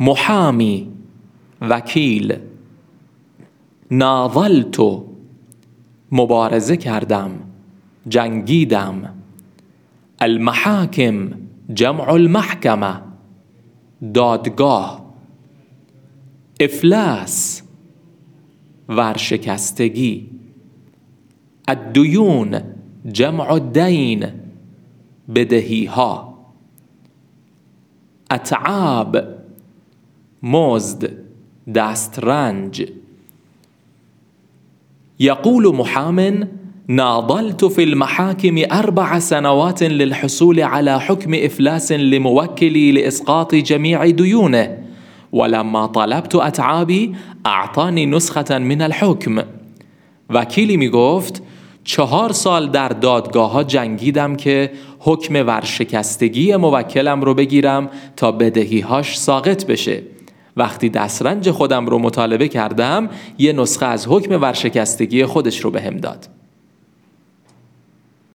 محامی وکیل. ناضلتو مبارزه کردم جنگیدم. المحاکم جمع المحکمه دادگاه. افلاس ورشکستگی. الدیون جمع الدین بدهی ها اتعاب مزد دسترنج. يقول محام ناضلت في المحاكم أربع سنوات للحصول على حكم إفلاس لموكلي لإسقاط جميع ديونه ولما طلبت اتعابی اعطانی نسخة من الحکم. وکیلی می گفت چهار سال در دادگاه ها جنگیدم که حکم ورشکستگی موکلم رو بگیرم تا بدهی هاش ساقط بشه. وقتی دسترنج خودم رو مطالبه کردم یه نسخه از حکم ورشکستگی خودش رو بهم داد.